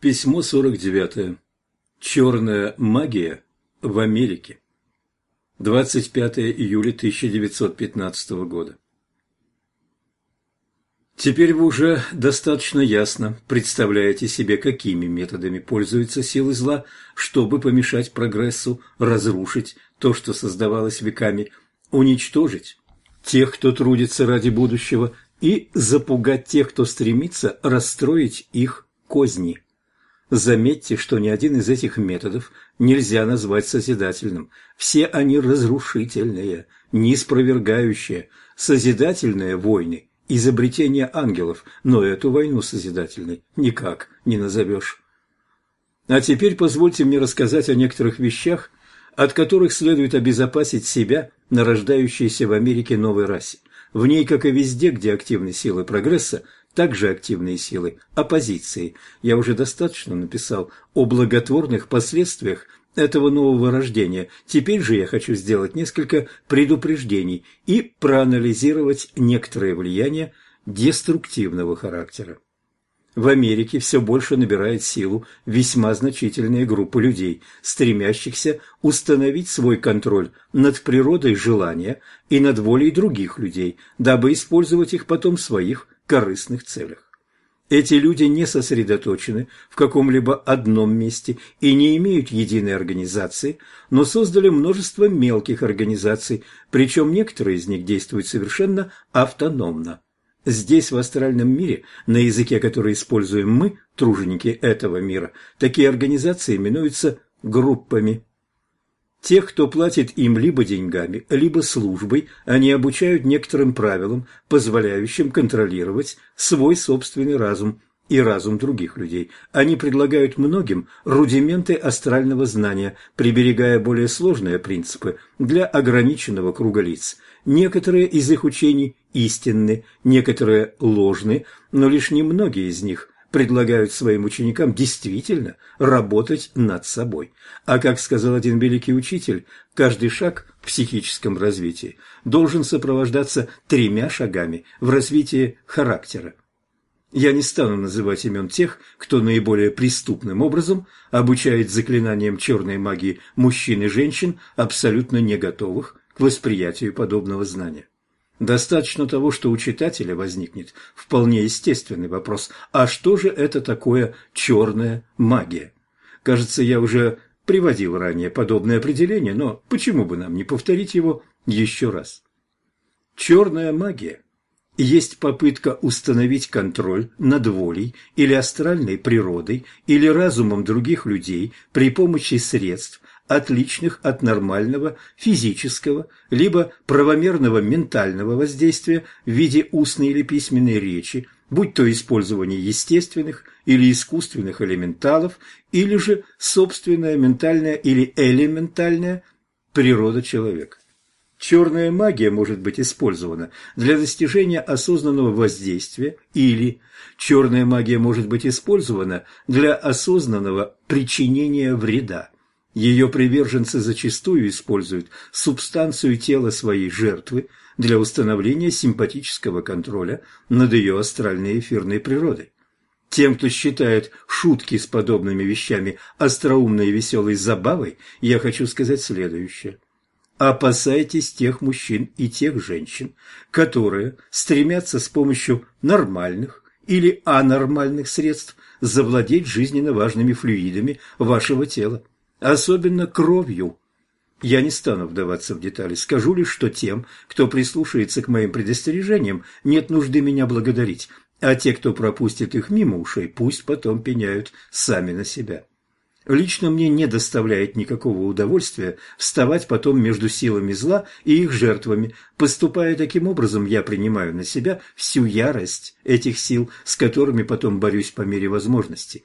Письмо 49. Черная магия в Америке. 25 июля 1915 года. Теперь вы уже достаточно ясно представляете себе, какими методами пользуются силы зла, чтобы помешать прогрессу, разрушить то, что создавалось веками, уничтожить тех, кто трудится ради будущего, и запугать тех, кто стремится расстроить их козни. Заметьте, что ни один из этих методов нельзя назвать созидательным. Все они разрушительные, неиспровергающие. Созидательные войны – изобретение ангелов, но эту войну созидательной никак не назовешь. А теперь позвольте мне рассказать о некоторых вещах, от которых следует обезопасить себя на рождающейся в Америке новой расе. В ней, как и везде, где активны силы прогресса, также активные силы оппозиции. Я уже достаточно написал о благотворных последствиях этого нового рождения. Теперь же я хочу сделать несколько предупреждений и проанализировать некоторые влияния деструктивного характера. В Америке все больше набирает силу весьма значительная группа людей, стремящихся установить свой контроль над природой желания и над волей других людей, дабы использовать их потом в своих корыстных целях. Эти люди не сосредоточены в каком-либо одном месте и не имеют единой организации, но создали множество мелких организаций, причем некоторые из них действуют совершенно автономно. Здесь, в астральном мире, на языке, который используем мы, труженики этого мира, такие организации именуются группами. Тех, кто платит им либо деньгами, либо службой, они обучают некоторым правилам, позволяющим контролировать свой собственный разум и разум других людей. Они предлагают многим рудименты астрального знания, приберегая более сложные принципы для ограниченного круга лиц. Некоторые из их учений истинны, некоторые ложны, но лишь немногие из них предлагают своим ученикам действительно работать над собой. А как сказал один великий учитель, каждый шаг в психическом развитии должен сопровождаться тремя шагами в развитии характера. Я не стану называть имен тех, кто наиболее преступным образом обучает заклинаниям черной магии мужчин и женщин, абсолютно не готовых к восприятию подобного знания. Достаточно того, что у читателя возникнет вполне естественный вопрос, а что же это такое черная магия? Кажется, я уже приводил ранее подобное определение, но почему бы нам не повторить его еще раз? Черная магия есть попытка установить контроль над волей или астральной природой или разумом других людей при помощи средств, отличных от нормального физического либо правомерного ментального воздействия в виде устной или письменной речи, будь то использование естественных или искусственных элементалов, или же собственная ментальная или элементальная природа человека. Черная магия может быть использована для достижения осознанного воздействия или черная магия может быть использована для осознанного причинения вреда. Ее приверженцы зачастую используют субстанцию тела своей жертвы для установления симпатического контроля над ее астральной эфирной природой. Тем, кто считает шутки с подобными вещами остроумной и веселой забавой, я хочу сказать следующее. Опасайтесь тех мужчин и тех женщин, которые стремятся с помощью нормальных или анормальных средств завладеть жизненно важными флюидами вашего тела особенно кровью. Я не стану вдаваться в детали, скажу лишь, что тем, кто прислушается к моим предостережениям, нет нужды меня благодарить, а те, кто пропустит их мимо ушей, пусть потом пеняют сами на себя. Лично мне не доставляет никакого удовольствия вставать потом между силами зла и их жертвами. Поступая таким образом, я принимаю на себя всю ярость этих сил, с которыми потом борюсь по мере возможности.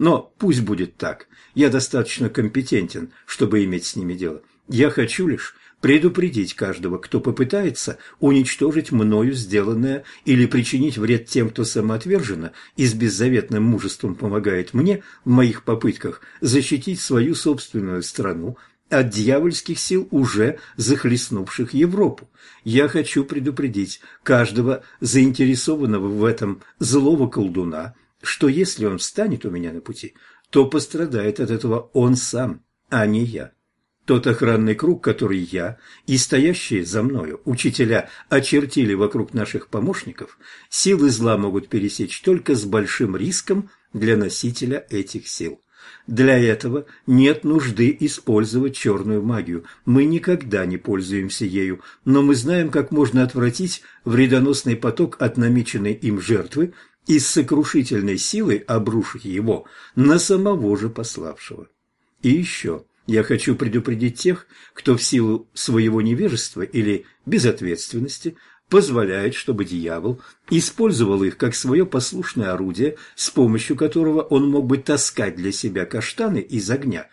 Но пусть будет так. Я достаточно компетентен, чтобы иметь с ними дело. Я хочу лишь предупредить каждого, кто попытается уничтожить мною сделанное или причинить вред тем, кто самоотверженно и с беззаветным мужеством помогает мне в моих попытках защитить свою собственную страну от дьявольских сил, уже захлестнувших Европу. Я хочу предупредить каждого заинтересованного в этом злого колдуна, что если он встанет у меня на пути, то пострадает от этого он сам, а не я. Тот охранный круг, который я и стоящие за мною учителя очертили вокруг наших помощников, силы зла могут пересечь только с большим риском для носителя этих сил. Для этого нет нужды использовать черную магию. Мы никогда не пользуемся ею, но мы знаем, как можно отвратить вредоносный поток от намеченной им жертвы и с сокрушительной силой обрушить его на самого же пославшего. И еще я хочу предупредить тех, кто в силу своего невежества или безответственности позволяет, чтобы дьявол использовал их как свое послушное орудие, с помощью которого он мог бы таскать для себя каштаны из огня.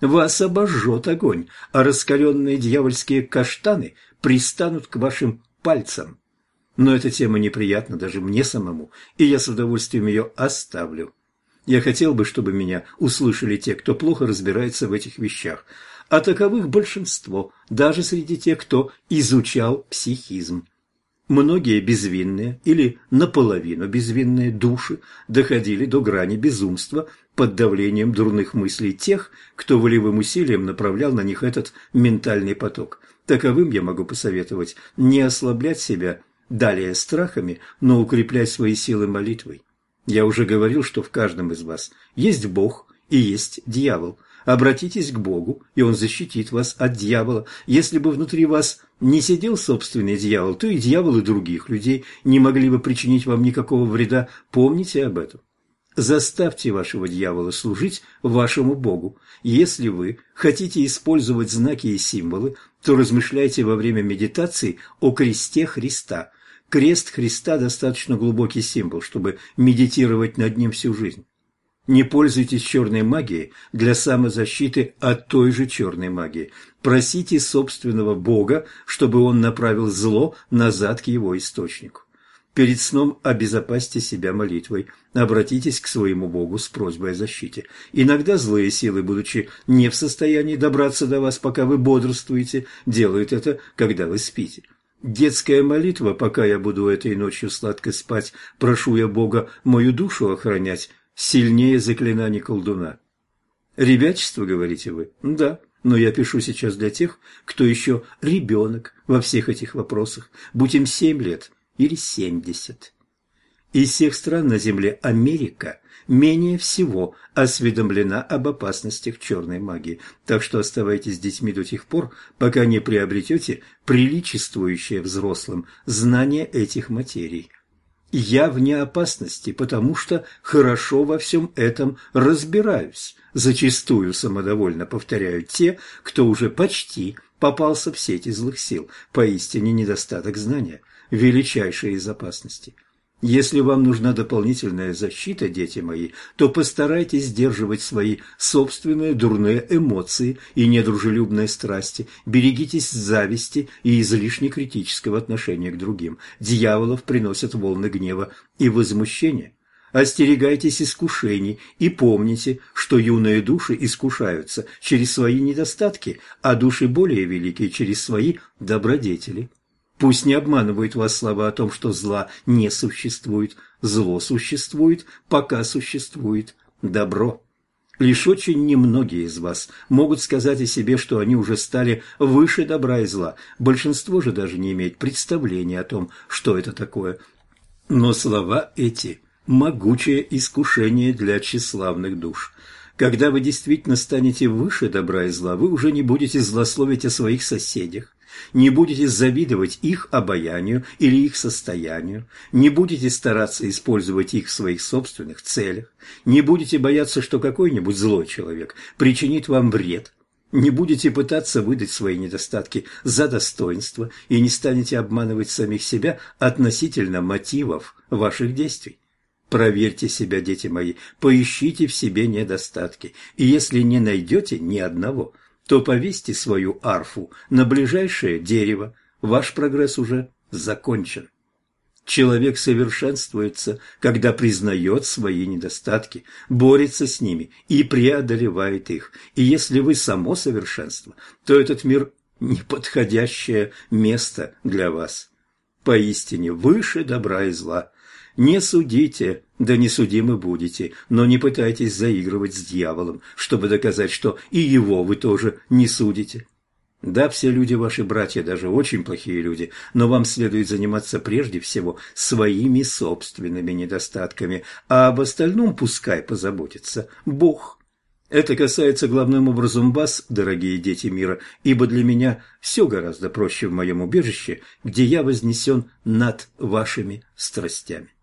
Вас обожжет огонь, а раскаленные дьявольские каштаны пристанут к вашим пальцам. Но эта тема неприятна даже мне самому, и я с удовольствием ее оставлю. Я хотел бы, чтобы меня услышали те, кто плохо разбирается в этих вещах, а таковых большинство, даже среди тех, кто изучал психизм. Многие безвинные или наполовину безвинные души доходили до грани безумства под давлением дурных мыслей тех, кто волевым усилием направлял на них этот ментальный поток. Таковым я могу посоветовать не ослаблять себя далее страхами, но укреплять свои силы молитвой. Я уже говорил, что в каждом из вас есть Бог и есть дьявол. Обратитесь к Богу, и Он защитит вас от дьявола. Если бы внутри вас не сидел собственный дьявол, то и дьяволы других людей не могли бы причинить вам никакого вреда. Помните об этом. Заставьте вашего дьявола служить вашему Богу. Если вы хотите использовать знаки и символы, то размышляйте во время медитации о кресте Христа. Крест Христа – достаточно глубокий символ, чтобы медитировать над ним всю жизнь. Не пользуйтесь черной магией для самозащиты от той же черной магии. Просите собственного Бога, чтобы он направил зло назад к его источнику. Перед сном обезопасьте себя молитвой. Обратитесь к своему Богу с просьбой о защите. Иногда злые силы, будучи не в состоянии добраться до вас, пока вы бодрствуете, делают это, когда вы спите. Детская молитва, пока я буду этой ночью сладко спать, прошу я Бога мою душу охранять, сильнее заклинаний колдуна. Ребячество, говорите вы? Да, но я пишу сейчас для тех, кто еще ребенок во всех этих вопросах, будь им семь лет или семьдесят. Из всех стран на Земле Америка менее всего осведомлена об опасностях черной магии, так что оставайтесь с детьми до тех пор, пока не приобретете приличествующее взрослым знание этих материй. Я вне опасности, потому что хорошо во всем этом разбираюсь. Зачастую самодовольно повторяют те, кто уже почти попался в сети злых сил. Поистине недостаток знания – величайшая из опасностей. Если вам нужна дополнительная защита, дети мои, то постарайтесь сдерживать свои собственные дурные эмоции и недружелюбные страсти, берегитесь зависти и излишне критического отношения к другим. Дьяволов приносят волны гнева и возмущения. Остерегайтесь искушений и помните, что юные души искушаются через свои недостатки, а души более великие через свои добродетели. Пусть не обманывают вас слова о том, что зла не существует. Зло существует, пока существует добро. Лишь очень немногие из вас могут сказать о себе, что они уже стали выше добра и зла. Большинство же даже не имеет представления о том, что это такое. Но слова эти – могучее искушение для тщеславных душ. Когда вы действительно станете выше добра и зла, вы уже не будете злословить о своих соседях, не будете завидовать их обаянию или их состоянию, не будете стараться использовать их в своих собственных целях, не будете бояться, что какой-нибудь злой человек причинит вам вред, не будете пытаться выдать свои недостатки за достоинство и не станете обманывать самих себя относительно мотивов ваших действий. Проверьте себя, дети мои, поищите в себе недостатки, и если не найдете ни одного – то повесьте свою арфу на ближайшее дерево, ваш прогресс уже закончен. Человек совершенствуется, когда признает свои недостатки, борется с ними и преодолевает их. И если вы само совершенство, то этот мир – неподходящее место для вас. Поистине выше добра и зла Не судите, да не судимы будете, но не пытайтесь заигрывать с дьяволом, чтобы доказать, что и его вы тоже не судите. Да, все люди ваши братья, даже очень плохие люди, но вам следует заниматься прежде всего своими собственными недостатками, а об остальном пускай позаботится Бог. Это касается главным образом вас, дорогие дети мира, ибо для меня все гораздо проще в моем убежище, где я вознесен над вашими страстями.